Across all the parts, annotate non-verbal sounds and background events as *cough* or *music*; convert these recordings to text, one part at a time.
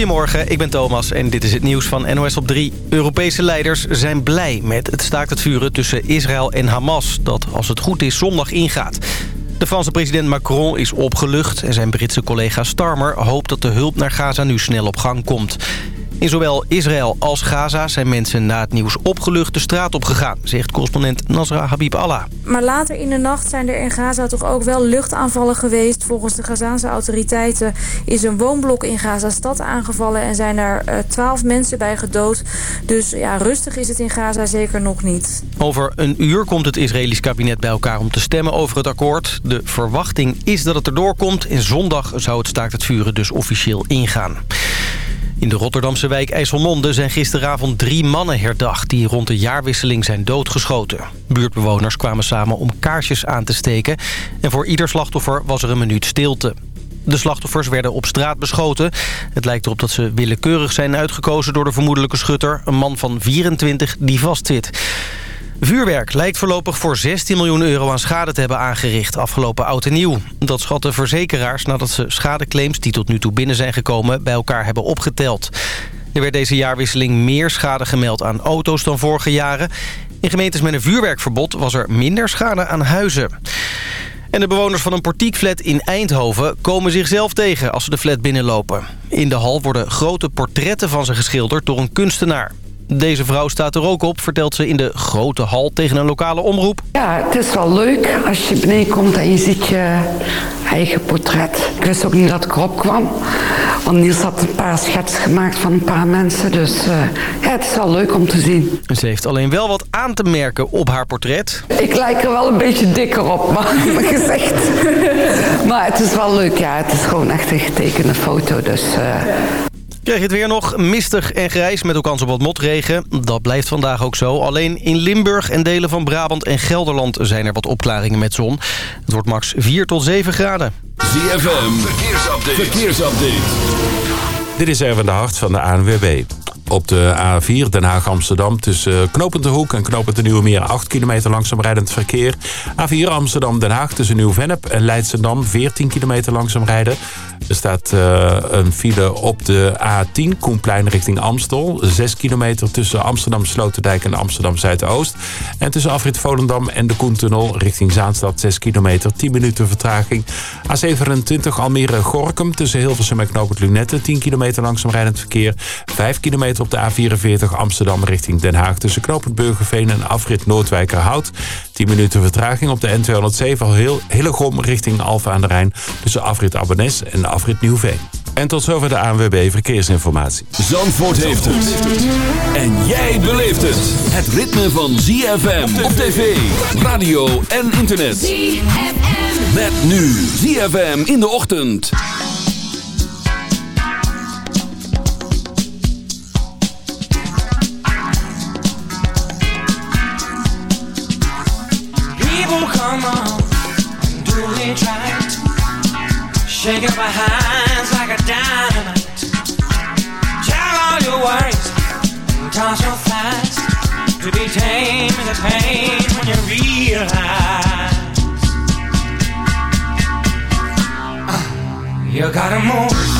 Goedemorgen, ik ben Thomas en dit is het nieuws van NOS op 3. Europese leiders zijn blij met het staakt het vuren tussen Israël en Hamas... dat als het goed is zondag ingaat. De Franse president Macron is opgelucht en zijn Britse collega Starmer hoopt dat de hulp naar Gaza nu snel op gang komt. In zowel Israël als Gaza zijn mensen na het nieuws opgelucht de straat op gegaan, zegt correspondent Nasra Habib Allah. Maar later in de nacht zijn er in Gaza toch ook wel luchtaanvallen geweest. Volgens de Gazaanse autoriteiten is een woonblok in Gaza-stad aangevallen... en zijn er eh, twaalf mensen bij gedood. Dus ja, rustig is het in Gaza zeker nog niet. Over een uur komt het Israëlisch kabinet bij elkaar om te stemmen over het akkoord. De verwachting is dat het erdoor komt. En zondag zou het staakt het vuren dus officieel ingaan. In de Rotterdamse wijk IJsselmonde zijn gisteravond drie mannen herdacht... die rond de jaarwisseling zijn doodgeschoten. Buurtbewoners kwamen samen om kaarsjes aan te steken... en voor ieder slachtoffer was er een minuut stilte. De slachtoffers werden op straat beschoten. Het lijkt erop dat ze willekeurig zijn uitgekozen door de vermoedelijke schutter... een man van 24 die vastzit. Vuurwerk lijkt voorlopig voor 16 miljoen euro aan schade te hebben aangericht afgelopen oud en nieuw. Dat schatten verzekeraars nadat ze schadeclaims die tot nu toe binnen zijn gekomen bij elkaar hebben opgeteld. Er werd deze jaarwisseling meer schade gemeld aan auto's dan vorige jaren. In gemeentes met een vuurwerkverbod was er minder schade aan huizen. En de bewoners van een portiekflat in Eindhoven komen zichzelf tegen als ze de flat binnenlopen. In de hal worden grote portretten van ze geschilderd door een kunstenaar. Deze vrouw staat er ook op, vertelt ze in de grote hal tegen een lokale omroep. Ja, het is wel leuk als je beneden komt en je ziet je eigen portret. Ik wist ook niet dat ik erop kwam. Want Niels had een paar schetsen gemaakt van een paar mensen. Dus uh, ja, het is wel leuk om te zien. Ze heeft alleen wel wat aan te merken op haar portret. Ik lijk er wel een beetje dikker op, *laughs* maar gezegd. *laughs* maar het is wel leuk, ja. Het is gewoon echt een getekende foto. Dus uh, Krijg je het weer nog mistig en grijs met ook kans op wat motregen. Dat blijft vandaag ook zo. Alleen in Limburg en delen van Brabant en Gelderland zijn er wat opklaringen met zon. Het wordt max 4 tot 7 graden. ZFM, verkeersupdate. verkeersupdate. Dit is Erwin de Hart van de ANWB. Op de A4 Den Haag-Amsterdam tussen Knopend de Hoek en Knopend de Nieuwe Meer 8 kilometer langzaam rijdend verkeer. A4 Amsterdam-Den Haag tussen Nieuw-Vennep en Leidschendam 14 kilometer langzaam rijden. Er staat uh, een file op de A10 Koenplein richting Amstel. 6 kilometer tussen Amsterdam Sloterdijk en Amsterdam Zuidoost. En tussen Afrit Volendam en de Koentunnel richting Zaanstad 6 kilometer 10 minuten vertraging. A27 Almere Gorkum tussen Hilversum en Knoopend Lunette 10 kilometer langzaam rijdend verkeer. 5 kilometer op de A44 Amsterdam richting Den Haag... tussen Knopend Burgerveen en afrit Noordwijkerhout. 10 minuten vertraging op de N207 heel Hillegom richting Alfa aan de Rijn... tussen afrit Abbenes en afrit Nieuwveen. En tot zover de ANWB Verkeersinformatie. Zandvoort heeft het. En jij beleeft het. Het ritme van ZFM op tv, radio en internet. ZFM. Met nu ZFM in de ochtend. It right. Shake it behind like a dynamite. Tell all your worries, toss your thighs. To be tame is a pain when you realize. Uh, you gotta move.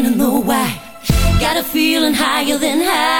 I don't know why. Got a feeling higher than high.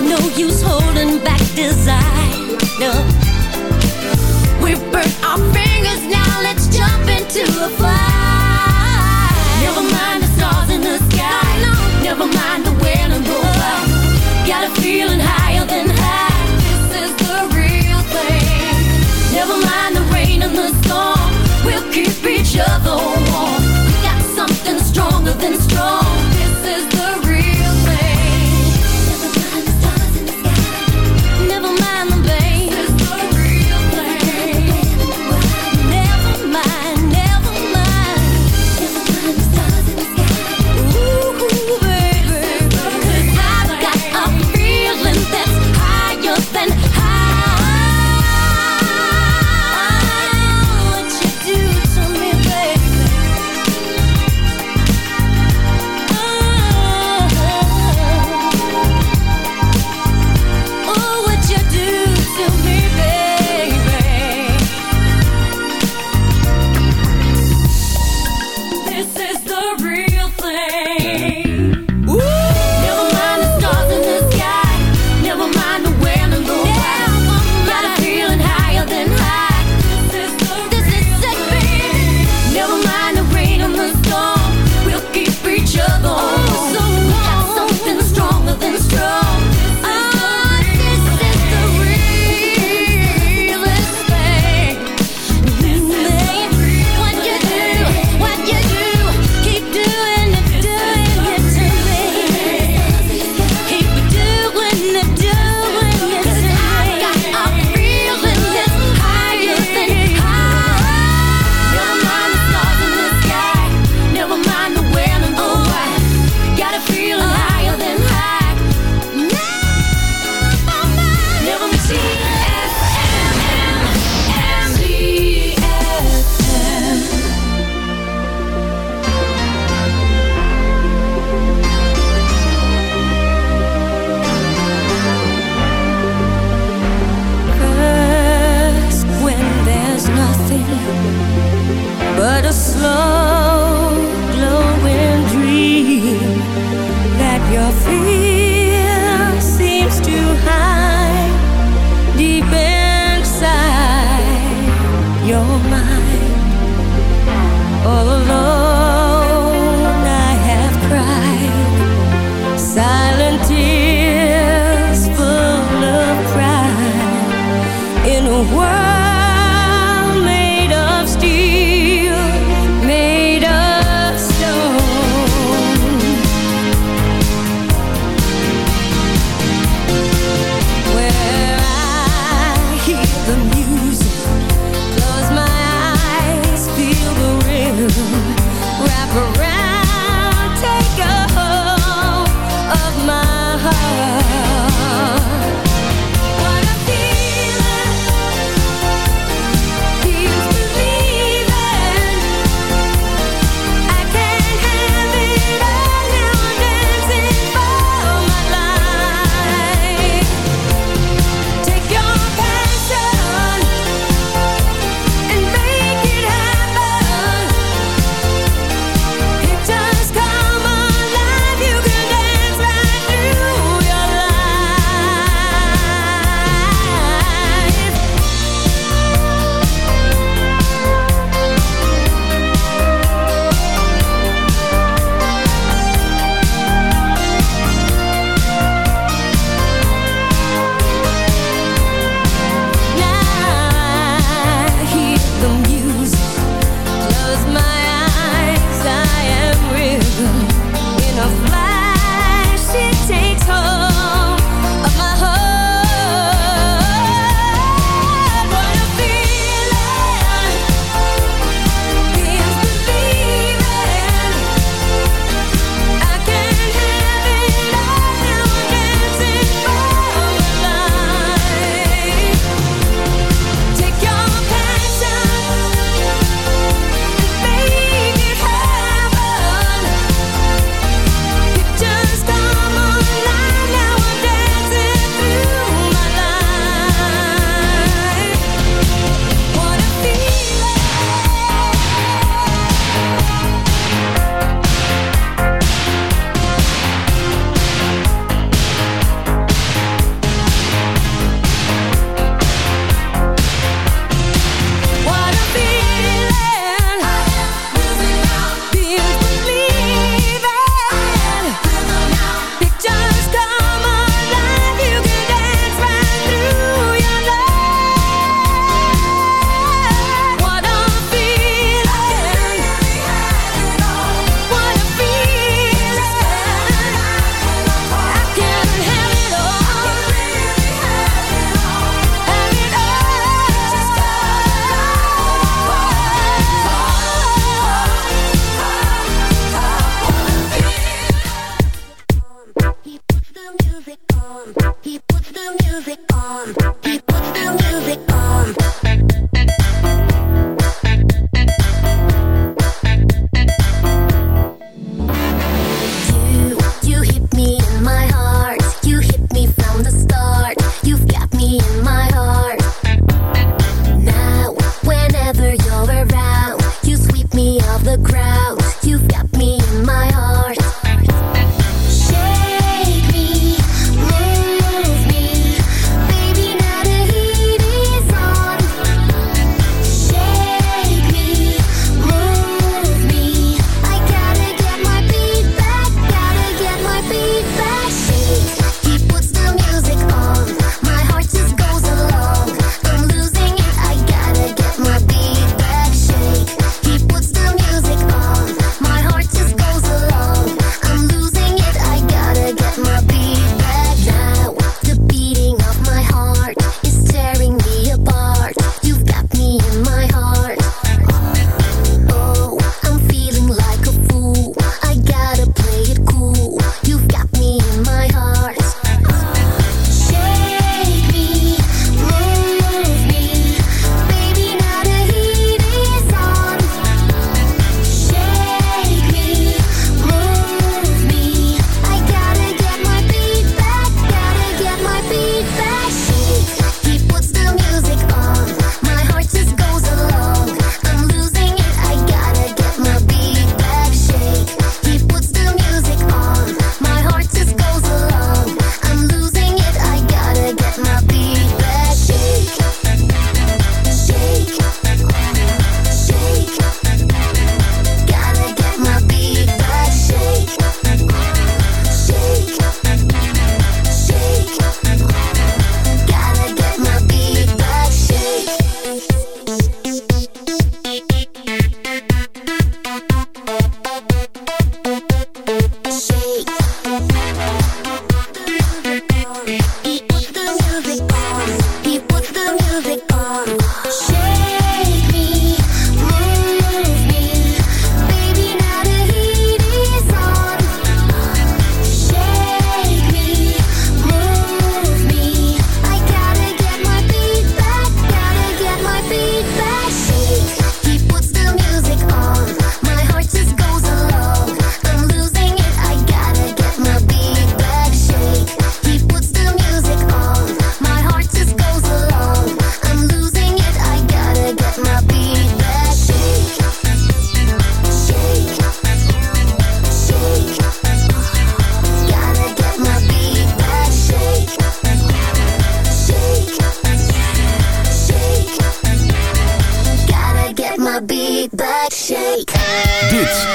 No use holding back desire. No. We burnt our fingers, now let's jump into the fire. Never mind the stars in the sky. No. Never mind the wailing go by. Got a feeling high.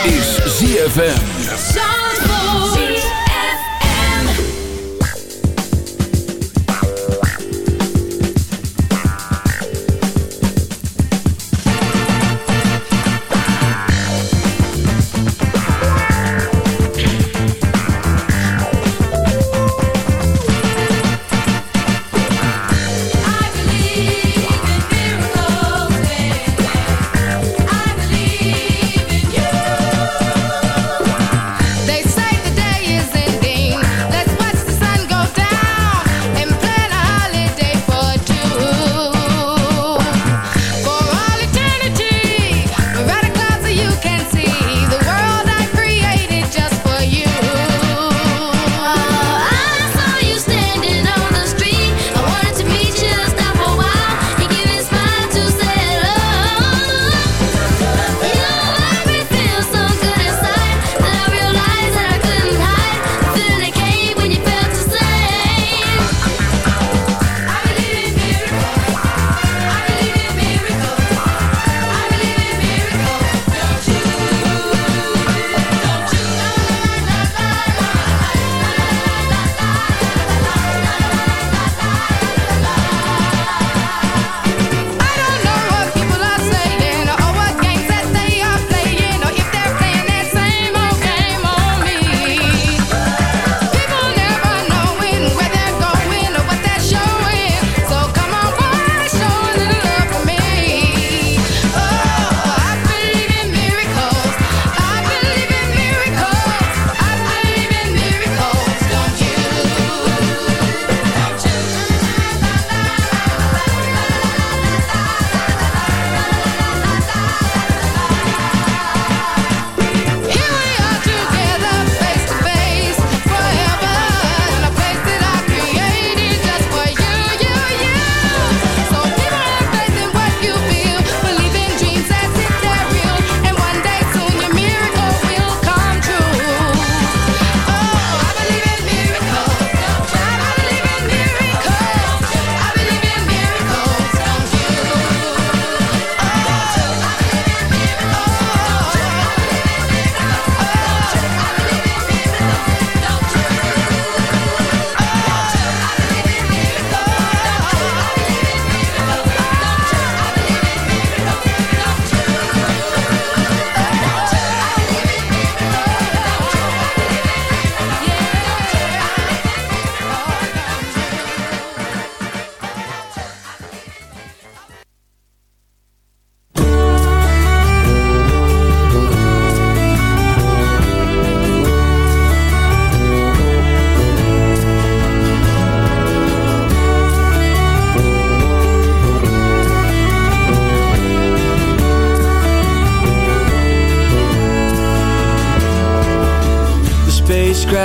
Is ZFM.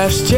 wreszcie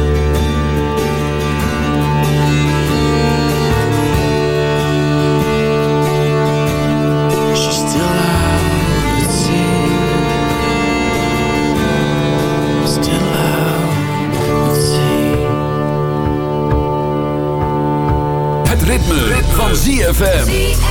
ritme, van ZFM.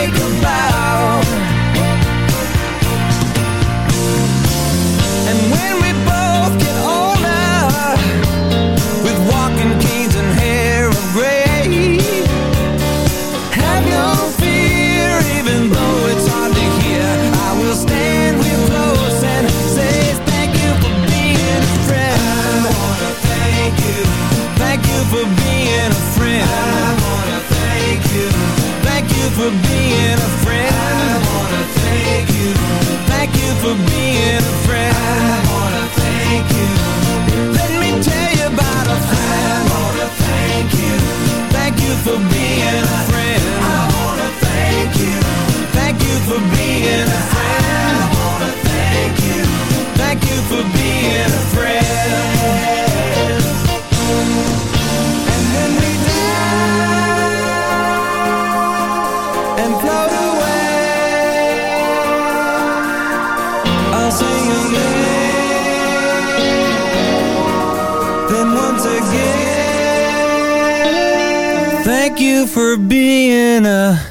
being a friend. I wanna thank you. Thank you for being a friend. I wanna thank you. Thank you for being a friend. I wanna thank you. Let me tell you about a friend. I wanna thank you. Thank you for being a friend. I wanna thank you. Thank you for being a friend. I wanna thank you. Thank you for being a friend. you for being a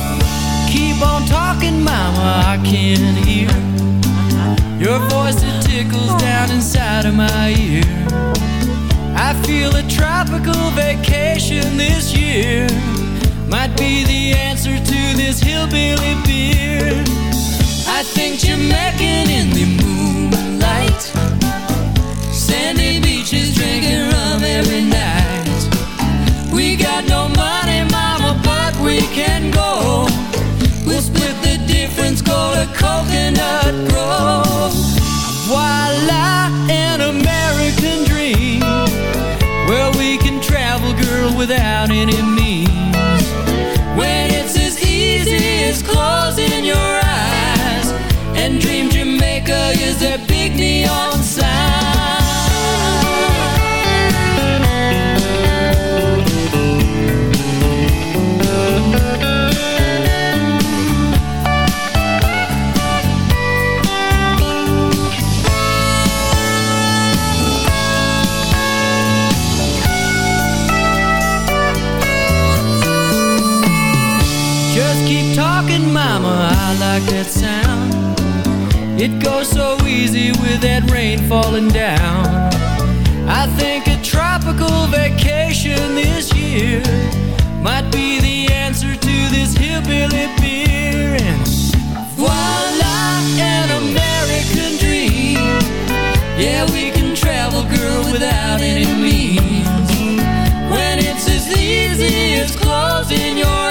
Keep on talking, mama, I can't hear your voice that tickles down inside of my ear. I feel a tropical vacation this year might be the answer to this hillbilly beer. I think Jamaican in the moonlight, sandy beaches drinking rum every night. We got no money, closing your eyes and dream Jamaica is their big neon Just It goes so easy with that rain falling down. I think a tropical vacation this year might be the answer to this hillbilly beer. And voila, an American dream. Yeah, we can travel, girl, without any means. When it's as easy as closing your